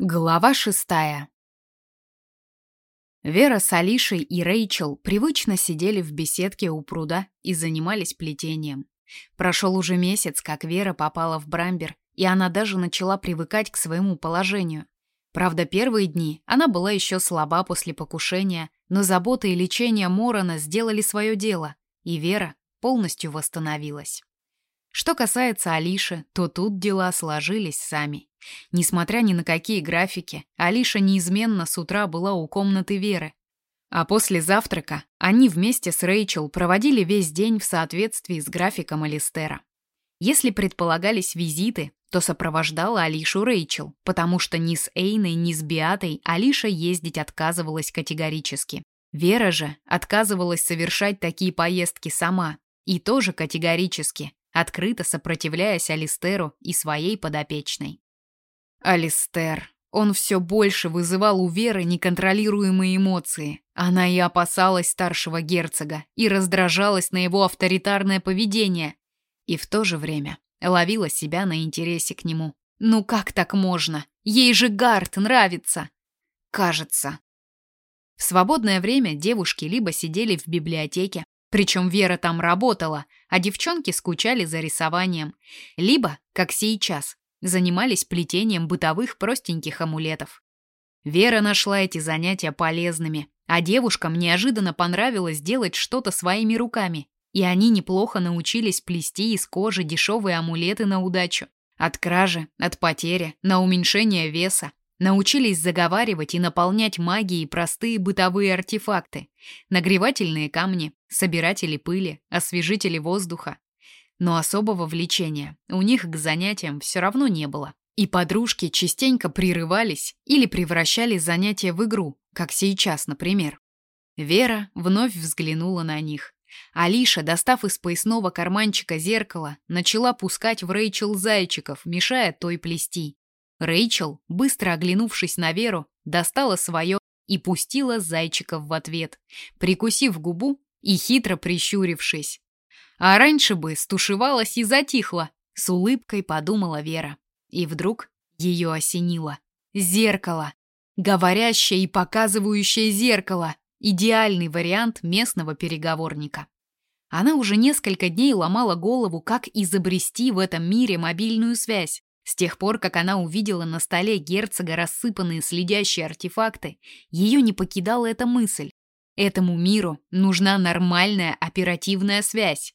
Глава шестая. Вера с Алишей и Рэйчел привычно сидели в беседке у пруда и занимались плетением. Прошел уже месяц, как Вера попала в Брамбер, и она даже начала привыкать к своему положению. Правда, первые дни она была еще слаба после покушения, но забота и лечение Морона сделали свое дело, и Вера полностью восстановилась. Что касается Алиши, то тут дела сложились сами. Несмотря ни на какие графики, Алиша неизменно с утра была у комнаты Веры. А после завтрака они вместе с Рэйчел проводили весь день в соответствии с графиком Алистера. Если предполагались визиты, то сопровождала Алишу Рэйчел, потому что ни с Эйной, ни с Биатой Алиша ездить отказывалась категорически. Вера же отказывалась совершать такие поездки сама, и тоже категорически, открыто сопротивляясь Алистеру и своей подопечной. Алистер. Он все больше вызывал у Веры неконтролируемые эмоции. Она и опасалась старшего герцога, и раздражалась на его авторитарное поведение. И в то же время ловила себя на интересе к нему. Ну как так можно? Ей же Гарт нравится. Кажется. В свободное время девушки либо сидели в библиотеке, причем Вера там работала, а девчонки скучали за рисованием, либо, как сейчас, занимались плетением бытовых простеньких амулетов. Вера нашла эти занятия полезными, а девушкам неожиданно понравилось делать что-то своими руками, и они неплохо научились плести из кожи дешевые амулеты на удачу. От кражи, от потери, на уменьшение веса. Научились заговаривать и наполнять магией простые бытовые артефакты. Нагревательные камни, собиратели пыли, освежители воздуха, но особого влечения у них к занятиям все равно не было. И подружки частенько прерывались или превращали занятия в игру, как сейчас, например. Вера вновь взглянула на них. Алиша, достав из поясного карманчика зеркало, начала пускать в Рэйчел зайчиков, мешая той плести. Рэйчел, быстро оглянувшись на Веру, достала свое и пустила зайчиков в ответ, прикусив губу и хитро прищурившись. А раньше бы стушевалась и затихла, с улыбкой подумала Вера. И вдруг ее осенило. Зеркало. Говорящее и показывающее зеркало. Идеальный вариант местного переговорника. Она уже несколько дней ломала голову, как изобрести в этом мире мобильную связь. С тех пор, как она увидела на столе герцога рассыпанные следящие артефакты, ее не покидала эта мысль. Этому миру нужна нормальная оперативная связь.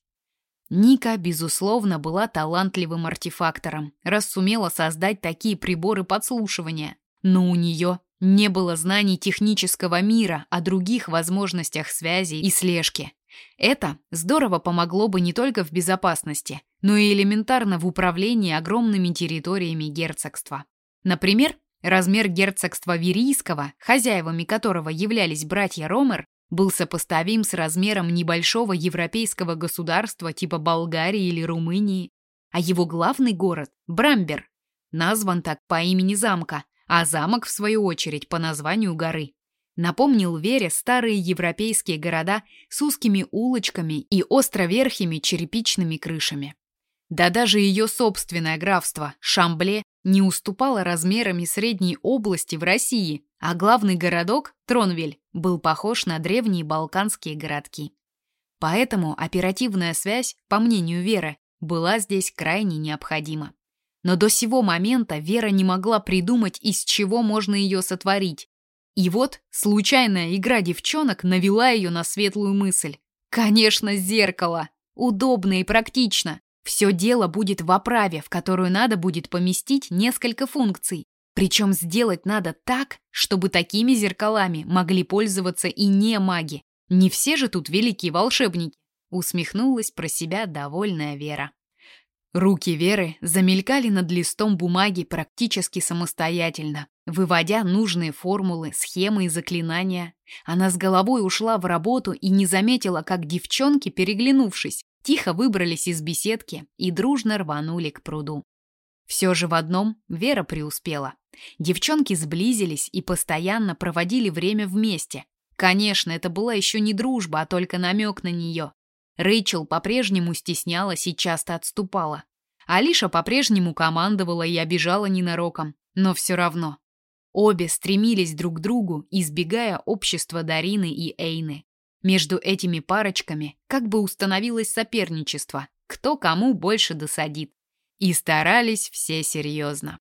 Ника, безусловно, была талантливым артефактором, раз сумела создать такие приборы подслушивания. Но у нее не было знаний технического мира о других возможностях связи и слежки. Это здорово помогло бы не только в безопасности, но и элементарно в управлении огромными территориями герцогства. Например, размер герцогства Верийского, хозяевами которого являлись братья Ромер, был сопоставим с размером небольшого европейского государства типа Болгарии или Румынии, а его главный город, Брамбер, назван так по имени замка, а замок, в свою очередь, по названию горы. Напомнил Вере старые европейские города с узкими улочками и островерхими черепичными крышами. Да даже ее собственное графство, Шамбле, не уступало размерами средней области в России, а главный городок, Тронвель, был похож на древние балканские городки. Поэтому оперативная связь, по мнению Веры, была здесь крайне необходима. Но до сего момента Вера не могла придумать, из чего можно ее сотворить. И вот случайная игра девчонок навела ее на светлую мысль. Конечно, зеркало! Удобно и практично. Все дело будет в оправе, в которую надо будет поместить несколько функций. Причем сделать надо так, чтобы такими зеркалами могли пользоваться и не маги. Не все же тут великие волшебники. Усмехнулась про себя довольная Вера. Руки Веры замелькали над листом бумаги практически самостоятельно, выводя нужные формулы, схемы и заклинания. Она с головой ушла в работу и не заметила, как девчонки, переглянувшись, тихо выбрались из беседки и дружно рванули к пруду. Все же в одном Вера преуспела. Девчонки сблизились и постоянно проводили время вместе. Конечно, это была еще не дружба, а только намек на нее. Рэйчел по-прежнему стеснялась и часто отступала. Алиша по-прежнему командовала и обижала ненароком, но все равно. Обе стремились друг к другу, избегая общества Дарины и Эйны. Между этими парочками как бы установилось соперничество, кто кому больше досадит. И старались все серьезно.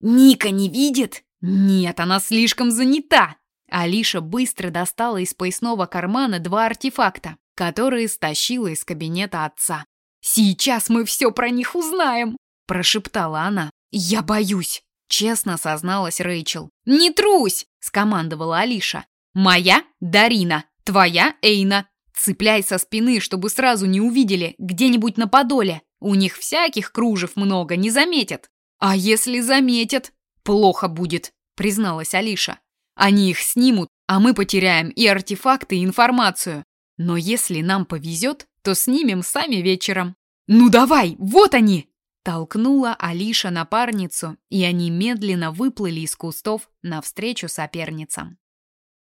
«Ника не видит?» «Нет, она слишком занята!» Алиша быстро достала из поясного кармана два артефакта, которые стащила из кабинета отца. «Сейчас мы все про них узнаем!» – прошептала она. «Я боюсь!» Честно созналась Рэйчел. «Не трусь!» – скомандовала Алиша. «Моя – Дарина, твоя – Эйна. Цепляй со спины, чтобы сразу не увидели, где-нибудь на подоле. У них всяких кружев много, не заметят». «А если заметят?» «Плохо будет», – призналась Алиша. «Они их снимут, а мы потеряем и артефакты, и информацию. Но если нам повезет, то снимем сами вечером». «Ну давай, вот они!» Толкнула Алиша напарницу, и они медленно выплыли из кустов навстречу соперницам.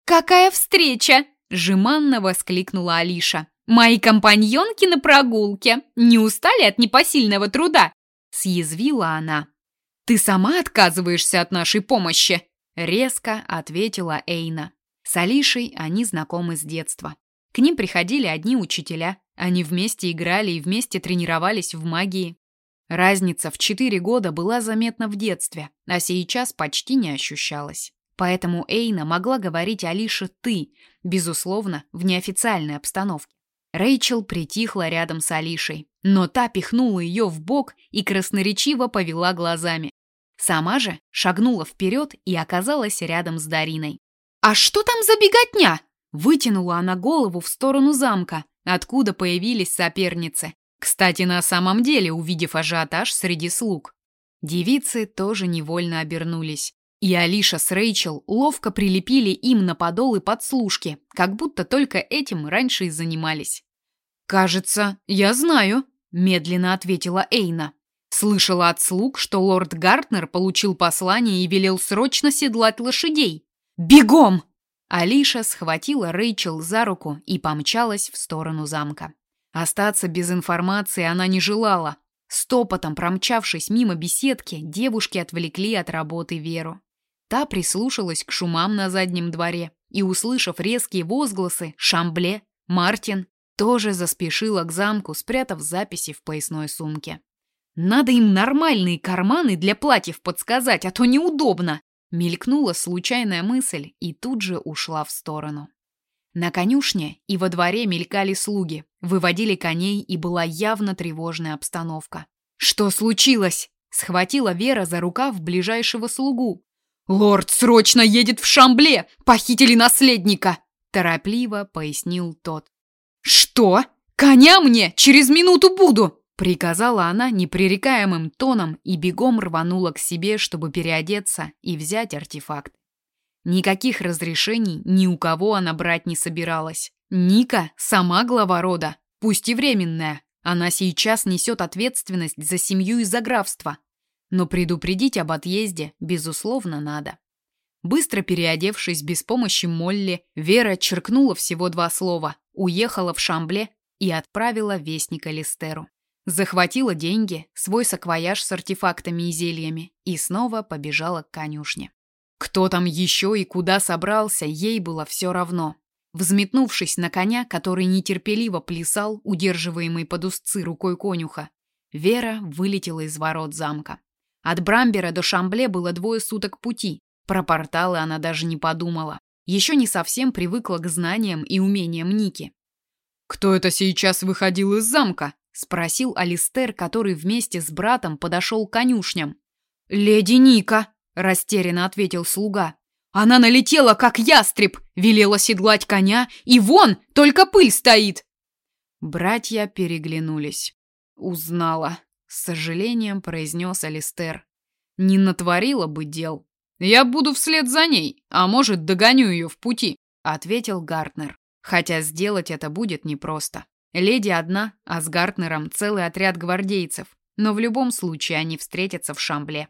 «Какая встреча!» – жеманно воскликнула Алиша. «Мои компаньонки на прогулке! Не устали от непосильного труда?» – съязвила она. «Ты сама отказываешься от нашей помощи?» – резко ответила Эйна. С Алишей они знакомы с детства. К ним приходили одни учителя. Они вместе играли и вместе тренировались в магии. Разница в 4 года была заметна в детстве, а сейчас почти не ощущалась. Поэтому Эйна могла говорить Алише «ты», безусловно, в неофициальной обстановке. Рэйчел притихла рядом с Алишей, но та пихнула ее в бок и красноречиво повела глазами. Сама же шагнула вперед и оказалась рядом с Дариной. «А что там за беготня?» Вытянула она голову в сторону замка, откуда появились соперницы. Кстати, на самом деле, увидев ажиотаж среди слуг, девицы тоже невольно обернулись. И Алиша с Рэйчел ловко прилепили им на подолы подслушки, как будто только этим раньше и занимались. «Кажется, я знаю», — медленно ответила Эйна. Слышала от слуг, что лорд Гартнер получил послание и велел срочно седлать лошадей. «Бегом!» Алиша схватила Рэйчел за руку и помчалась в сторону замка. Остаться без информации она не желала. Стопотом промчавшись мимо беседки, девушки отвлекли от работы Веру. Та прислушалась к шумам на заднем дворе и, услышав резкие возгласы «Шамбле», «Мартин», тоже заспешила к замку, спрятав записи в поясной сумке. «Надо им нормальные карманы для платьев подсказать, а то неудобно!» Мелькнула случайная мысль и тут же ушла в сторону. На конюшне и во дворе мелькали слуги, выводили коней, и была явно тревожная обстановка. «Что случилось?» — схватила Вера за рукав ближайшего слугу. «Лорд срочно едет в Шамбле! Похитили наследника!» — торопливо пояснил тот. «Что? Коня мне! Через минуту буду!» Приказала она непререкаемым тоном и бегом рванула к себе, чтобы переодеться и взять артефакт. Никаких разрешений ни у кого она брать не собиралась. Ника сама глава рода, пусть и временная. Она сейчас несет ответственность за семью и за графство. Но предупредить об отъезде, безусловно, надо. Быстро переодевшись без помощи Молли, Вера черкнула всего два слова, уехала в Шамбле и отправила вестника Листеру. Захватила деньги, свой саквояж с артефактами и зельями и снова побежала к конюшне. Кто там еще и куда собрался, ей было все равно. Взметнувшись на коня, который нетерпеливо плясал, удерживаемый под узцы рукой конюха, Вера вылетела из ворот замка. От Брамбера до Шамбле было двое суток пути. Про порталы она даже не подумала. Еще не совсем привыкла к знаниям и умениям Ники. «Кто это сейчас выходил из замка?» — спросил Алистер, который вместе с братом подошел к конюшням. «Леди Ника!» Растерянно ответил слуга. Она налетела, как ястреб, велела седлать коня, и вон, только пыль стоит. Братья переглянулись. Узнала, с сожалением произнес Алистер. Не натворила бы дел. Я буду вслед за ней, а может, догоню ее в пути, ответил Гартнер. Хотя сделать это будет непросто. Леди одна, а с Гартнером целый отряд гвардейцев, но в любом случае они встретятся в Шамбле.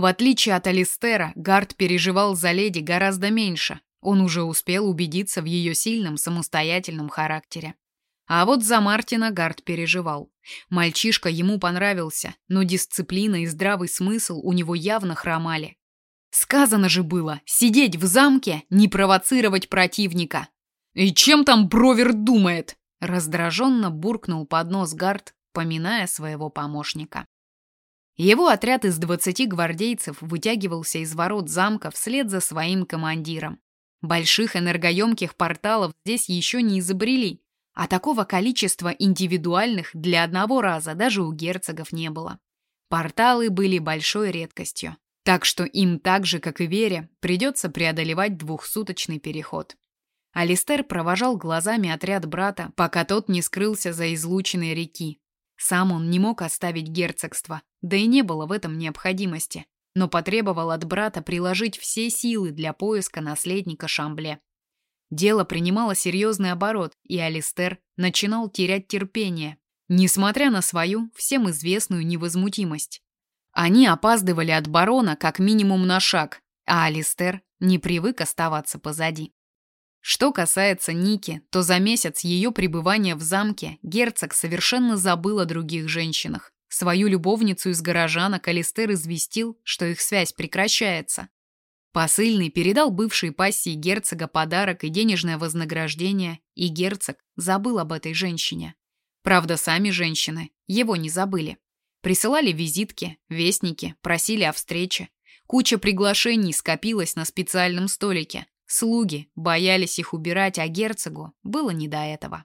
В отличие от Алистера, Гард переживал за леди гораздо меньше. Он уже успел убедиться в ее сильном самостоятельном характере. А вот за Мартина Гард переживал. Мальчишка ему понравился, но дисциплина и здравый смысл у него явно хромали. Сказано же было, сидеть в замке, не провоцировать противника. И чем там Бровер думает? Раздраженно буркнул под нос Гард, поминая своего помощника. Его отряд из двадцати гвардейцев вытягивался из ворот замка вслед за своим командиром. Больших энергоемких порталов здесь еще не изобрели, а такого количества индивидуальных для одного раза даже у герцогов не было. Порталы были большой редкостью, так что им так же, как и Вере, придется преодолевать двухсуточный переход. Алистер провожал глазами отряд брата, пока тот не скрылся за излученной реки. Сам он не мог оставить герцогство, да и не было в этом необходимости, но потребовал от брата приложить все силы для поиска наследника Шамбле. Дело принимало серьезный оборот, и Алистер начинал терять терпение, несмотря на свою всем известную невозмутимость. Они опаздывали от барона как минимум на шаг, а Алистер не привык оставаться позади. Что касается Ники, то за месяц ее пребывания в замке герцог совершенно забыл о других женщинах. Свою любовницу из горожана Алистер известил, что их связь прекращается. Посыльный передал бывшей пассии герцога подарок и денежное вознаграждение, и герцог забыл об этой женщине. Правда, сами женщины его не забыли. Присылали визитки, вестники, просили о встрече. Куча приглашений скопилась на специальном столике, Слуги боялись их убирать, а герцогу было не до этого.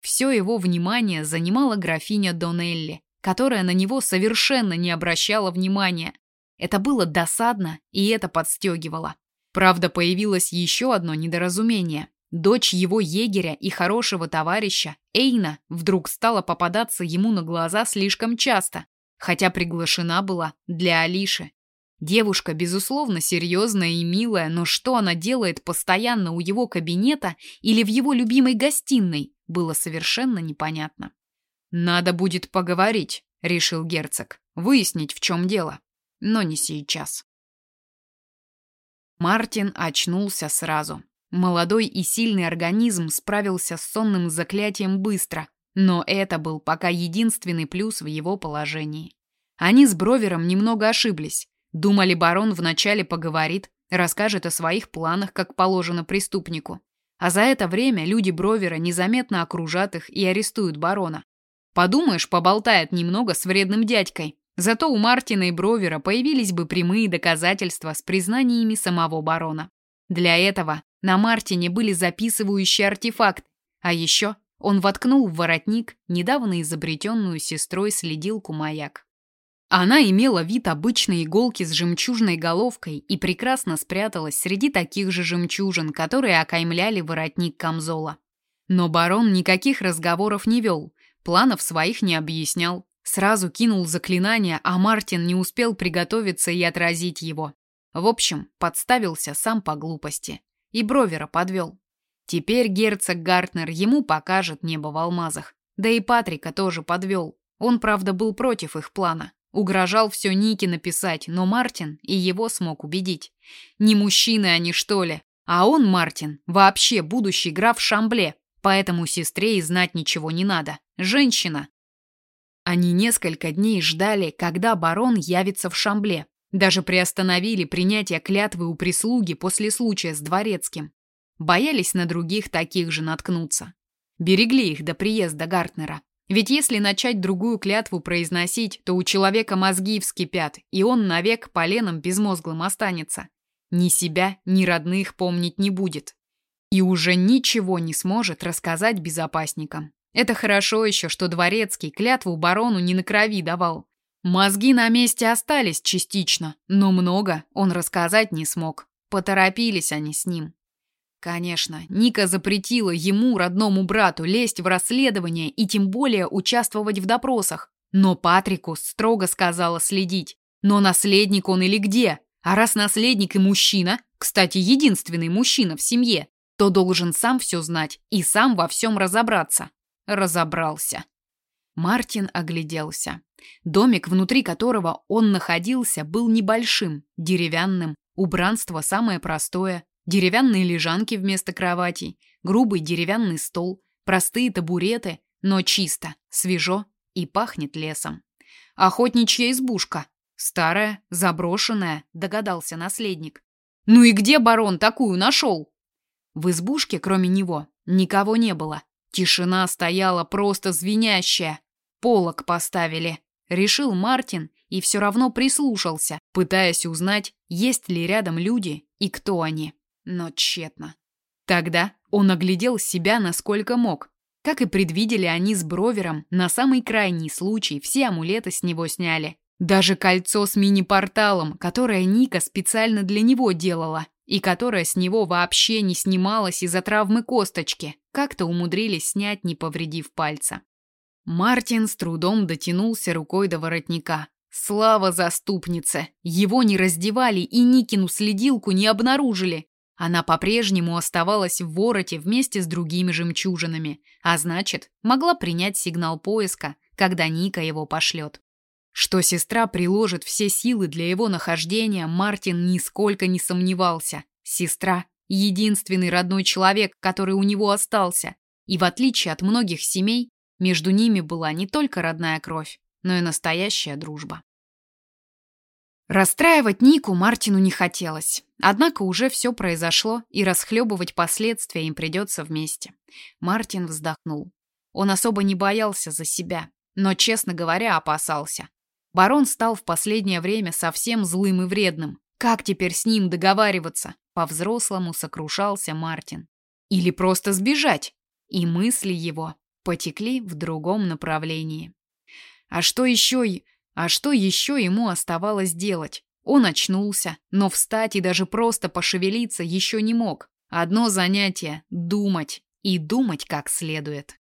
Все его внимание занимала графиня Донелли, которая на него совершенно не обращала внимания. Это было досадно, и это подстегивало. Правда, появилось еще одно недоразумение. Дочь его егеря и хорошего товарища, Эйна, вдруг стала попадаться ему на глаза слишком часто, хотя приглашена была для Алиши. Девушка, безусловно, серьезная и милая, но что она делает постоянно у его кабинета или в его любимой гостиной, было совершенно непонятно. «Надо будет поговорить», — решил герцог, — «выяснить, в чем дело. Но не сейчас». Мартин очнулся сразу. Молодой и сильный организм справился с сонным заклятием быстро, но это был пока единственный плюс в его положении. Они с Бровером немного ошиблись. Думали, барон вначале поговорит, расскажет о своих планах, как положено преступнику. А за это время люди Бровера незаметно окружат их и арестуют барона. Подумаешь, поболтает немного с вредным дядькой. Зато у Мартина и Бровера появились бы прямые доказательства с признаниями самого барона. Для этого на Мартине были записывающие артефакты, а еще он воткнул в воротник недавно изобретенную сестрой следилку маяк. Она имела вид обычной иголки с жемчужной головкой и прекрасно спряталась среди таких же жемчужин, которые окаймляли воротник камзола. Но барон никаких разговоров не вел, планов своих не объяснял. Сразу кинул заклинание, а Мартин не успел приготовиться и отразить его. В общем, подставился сам по глупости. И Бровера подвел. Теперь герцог Гартнер ему покажет небо в алмазах. Да и Патрика тоже подвел. Он, правда, был против их плана. Угрожал все Нике написать, но Мартин и его смог убедить. Не мужчины они, что ли? А он, Мартин, вообще будущий граф Шамбле, поэтому сестре и знать ничего не надо. Женщина. Они несколько дней ждали, когда барон явится в Шамбле. Даже приостановили принятие клятвы у прислуги после случая с дворецким. Боялись на других таких же наткнуться. Берегли их до приезда Гартнера. Ведь если начать другую клятву произносить, то у человека мозги вскипят, и он навек поленом безмозглым останется. Ни себя, ни родных помнить не будет. И уже ничего не сможет рассказать безопасникам. Это хорошо еще, что Дворецкий клятву барону не на крови давал. Мозги на месте остались частично, но много он рассказать не смог. Поторопились они с ним. Конечно, Ника запретила ему, родному брату, лезть в расследование и тем более участвовать в допросах. Но Патрику строго сказала следить. Но наследник он или где? А раз наследник и мужчина, кстати, единственный мужчина в семье, то должен сам все знать и сам во всем разобраться. Разобрался. Мартин огляделся. Домик, внутри которого он находился, был небольшим, деревянным, убранство самое простое, Деревянные лежанки вместо кроватей, грубый деревянный стол, простые табуреты, но чисто, свежо и пахнет лесом. Охотничья избушка. Старая, заброшенная, догадался наследник. Ну и где барон такую нашел? В избушке, кроме него, никого не было. Тишина стояла просто звенящая. Полок поставили. Решил Мартин и все равно прислушался, пытаясь узнать, есть ли рядом люди и кто они. Но тщетно. Тогда он оглядел себя насколько мог. Как и предвидели они с Бровером, на самый крайний случай все амулеты с него сняли. Даже кольцо с мини-порталом, которое Ника специально для него делала, и которое с него вообще не снималось из-за травмы косточки, как-то умудрились снять, не повредив пальца. Мартин с трудом дотянулся рукой до воротника. Слава заступнице! Его не раздевали и Никину следилку не обнаружили. Она по-прежнему оставалась в вороте вместе с другими жемчужинами, а значит, могла принять сигнал поиска, когда Ника его пошлет. Что сестра приложит все силы для его нахождения, Мартин нисколько не сомневался. Сестра — единственный родной человек, который у него остался. И в отличие от многих семей, между ними была не только родная кровь, но и настоящая дружба. Расстраивать Нику Мартину не хотелось. Однако уже все произошло, и расхлебывать последствия им придется вместе. Мартин вздохнул. Он особо не боялся за себя, но, честно говоря, опасался. Барон стал в последнее время совсем злым и вредным. Как теперь с ним договариваться? По-взрослому сокрушался Мартин. Или просто сбежать? И мысли его потекли в другом направлении. А что еще, а что еще ему оставалось делать? Он очнулся, но встать и даже просто пошевелиться еще не мог. Одно занятие — думать. И думать как следует.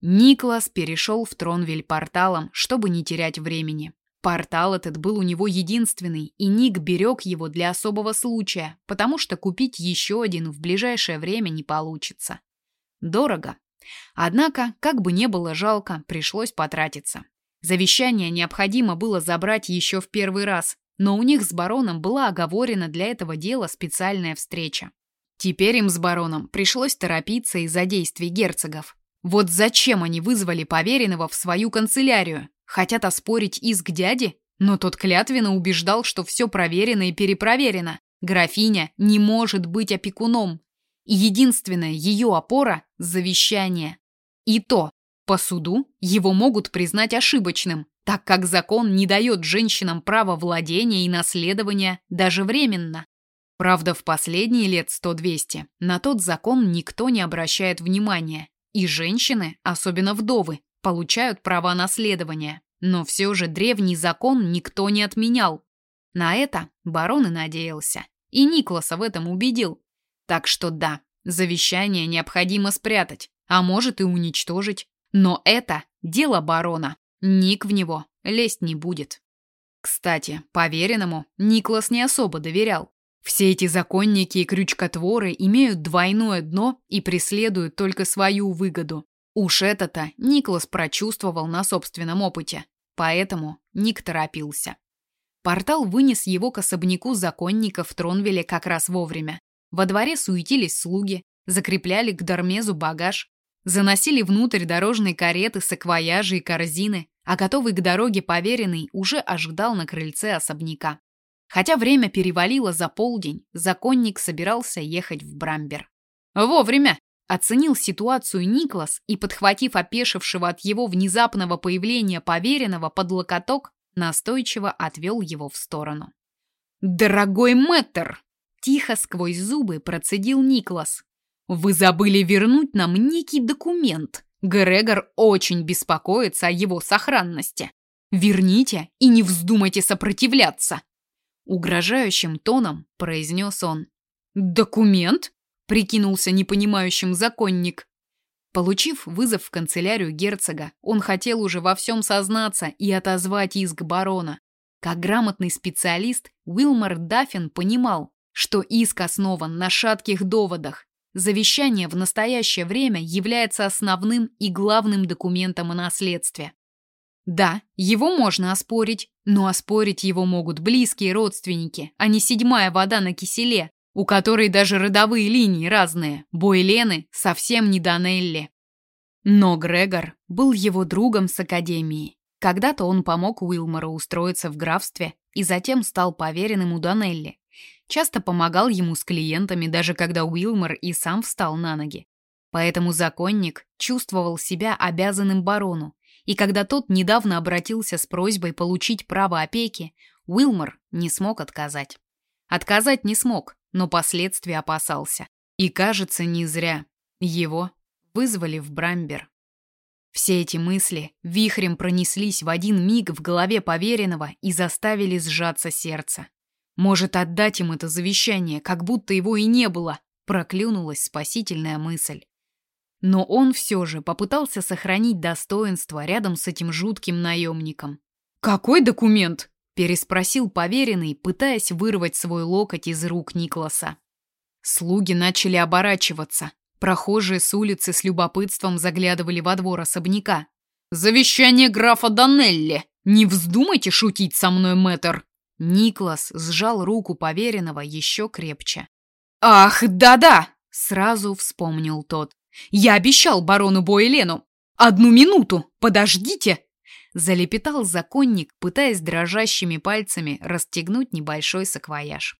Никлас перешел в Тронвиль порталом, чтобы не терять времени. Портал этот был у него единственный, и Ник берег его для особого случая, потому что купить еще один в ближайшее время не получится. Дорого. Однако, как бы не было жалко, пришлось потратиться. Завещание необходимо было забрать еще в первый раз, но у них с бароном была оговорена для этого дела специальная встреча. Теперь им с бароном пришлось торопиться из-за действий герцогов. Вот зачем они вызвали поверенного в свою канцелярию? Хотят оспорить иск дяди? Но тот клятвенно убеждал, что все проверено и перепроверено. Графиня не может быть опекуном. Единственная ее опора – завещание. И то, по суду его могут признать ошибочным, так как закон не дает женщинам права владения и наследования даже временно. Правда, в последние лет 100-200 на тот закон никто не обращает внимания, и женщины, особенно вдовы, получают права наследования. Но все же древний закон никто не отменял. На это барон и надеялся. И Никласа в этом убедил. Так что да, завещание необходимо спрятать, а может и уничтожить. Но это дело барона. Ник в него лезть не будет. Кстати, поверенному Никлас не особо доверял. Все эти законники и крючкотворы имеют двойное дно и преследуют только свою выгоду. Уж это-то Никлас прочувствовал на собственном опыте, поэтому Ник торопился. Портал вынес его к особняку законников в Тронвилле как раз вовремя. Во дворе суетились слуги, закрепляли к Дармезу багаж, заносили внутрь дорожные кареты, саквояжи и корзины, а готовый к дороге поверенный уже ожидал на крыльце особняка. Хотя время перевалило за полдень, законник собирался ехать в Брамбер. Вовремя! Оценил ситуацию Никлас и, подхватив опешившего от его внезапного появления поверенного под локоток, настойчиво отвел его в сторону. «Дорогой мэтр!» Тихо сквозь зубы процедил Никлас. «Вы забыли вернуть нам некий документ. Грегор очень беспокоится о его сохранности. Верните и не вздумайте сопротивляться!» Угрожающим тоном произнес он. «Документ?» – прикинулся непонимающим законник. Получив вызов в канцелярию герцога, он хотел уже во всем сознаться и отозвать иск барона. Как грамотный специалист, Уилмар Даффин понимал, что иск основан на шатких доводах. Завещание в настоящее время является основным и главным документом о наследстве. Да, его можно оспорить, но оспорить его могут близкие родственники, а не седьмая вода на киселе, у которой даже родовые линии разные. Бойлены совсем не Данелли. Но Грегор был его другом с академии. Когда-то он помог Уилмору устроиться в графстве и затем стал поверенным у Данелли. Часто помогал ему с клиентами, даже когда Уилмор и сам встал на ноги. Поэтому законник чувствовал себя обязанным барону, и когда тот недавно обратился с просьбой получить право опеки, Уилмор не смог отказать. Отказать не смог, но последствий опасался. И, кажется, не зря. Его вызвали в Брамбер. Все эти мысли вихрем пронеслись в один миг в голове поверенного и заставили сжаться сердце. Может, отдать им это завещание, как будто его и не было, проклюнулась спасительная мысль. Но он все же попытался сохранить достоинство рядом с этим жутким наемником. «Какой документ?» – переспросил поверенный, пытаясь вырвать свой локоть из рук Никласа. Слуги начали оборачиваться. Прохожие с улицы с любопытством заглядывали во двор особняка. «Завещание графа Данелли! Не вздумайте шутить со мной, мэтр!» Никлас сжал руку поверенного еще крепче. «Ах, да-да!» – сразу вспомнил тот. Я обещал барону Бойлену. Одну минуту, подождите!» Залепетал законник, пытаясь дрожащими пальцами расстегнуть небольшой саквояж.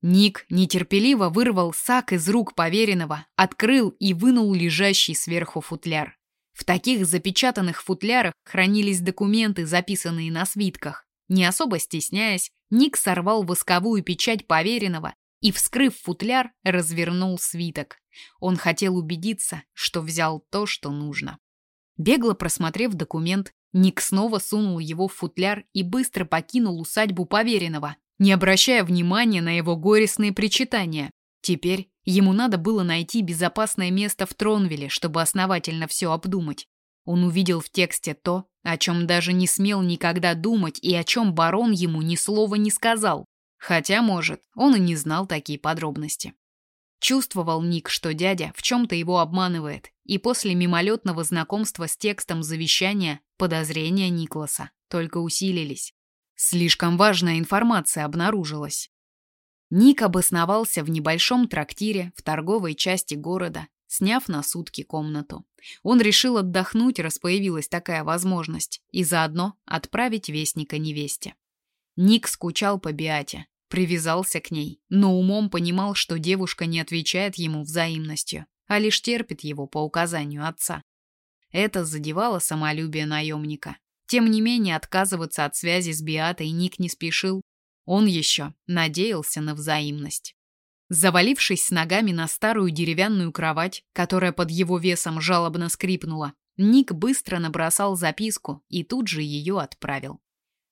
Ник нетерпеливо вырвал сак из рук поверенного, открыл и вынул лежащий сверху футляр. В таких запечатанных футлярах хранились документы, записанные на свитках. Не особо стесняясь, Ник сорвал восковую печать поверенного и, вскрыв футляр, развернул свиток. Он хотел убедиться, что взял то, что нужно. Бегло просмотрев документ, Ник снова сунул его в футляр и быстро покинул усадьбу поверенного, не обращая внимания на его горестные причитания. Теперь ему надо было найти безопасное место в Тронвилле, чтобы основательно все обдумать. Он увидел в тексте то, о чем даже не смел никогда думать и о чем барон ему ни слова не сказал. Хотя, может, он и не знал такие подробности. Чувствовал Ник, что дядя в чем-то его обманывает, и после мимолетного знакомства с текстом завещания подозрения Никласа только усилились. Слишком важная информация обнаружилась. Ник обосновался в небольшом трактире в торговой части города, сняв на сутки комнату. Он решил отдохнуть, раз появилась такая возможность, и заодно отправить вестника невесте. Ник скучал по Биате, привязался к ней, но умом понимал, что девушка не отвечает ему взаимностью, а лишь терпит его по указанию отца. Это задевало самолюбие наемника. Тем не менее, отказываться от связи с Биатой Ник не спешил. Он еще надеялся на взаимность. Завалившись с ногами на старую деревянную кровать, которая под его весом жалобно скрипнула, Ник быстро набросал записку и тут же ее отправил.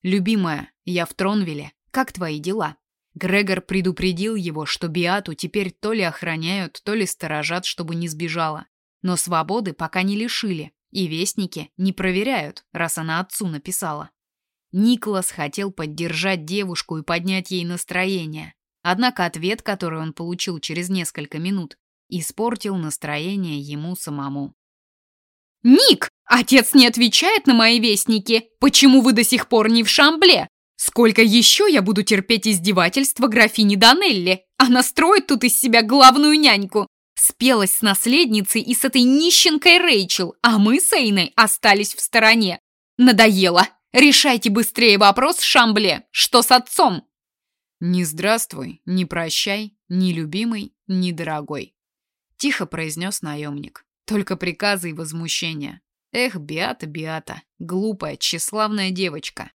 «Любимая, я в Тронвилле. Как твои дела?» Грегор предупредил его, что Биату теперь то ли охраняют, то ли сторожат, чтобы не сбежала. Но свободы пока не лишили, и вестники не проверяют, раз она отцу написала. Николас хотел поддержать девушку и поднять ей настроение. Однако ответ, который он получил через несколько минут, испортил настроение ему самому. «Ник, отец не отвечает на мои вестники. Почему вы до сих пор не в Шамбле? Сколько еще я буду терпеть издевательства графини Данелли? Она строит тут из себя главную няньку. Спелась с наследницей и с этой нищенкой Рэйчел, а мы с Эйной остались в стороне. Надоело. Решайте быстрее вопрос, Шамбле. Что с отцом?» «Не здравствуй, не прощай, ни любимый, ни дорогой», — тихо произнес наемник. Только приказы и возмущения. Эх, Биата, Биата, глупая, тщеславная девочка.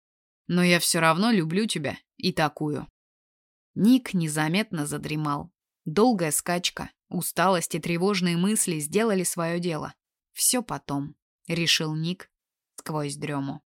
Но я все равно люблю тебя и такую. Ник незаметно задремал. Долгая скачка, усталость и тревожные мысли сделали свое дело. Все потом, решил Ник сквозь дрему.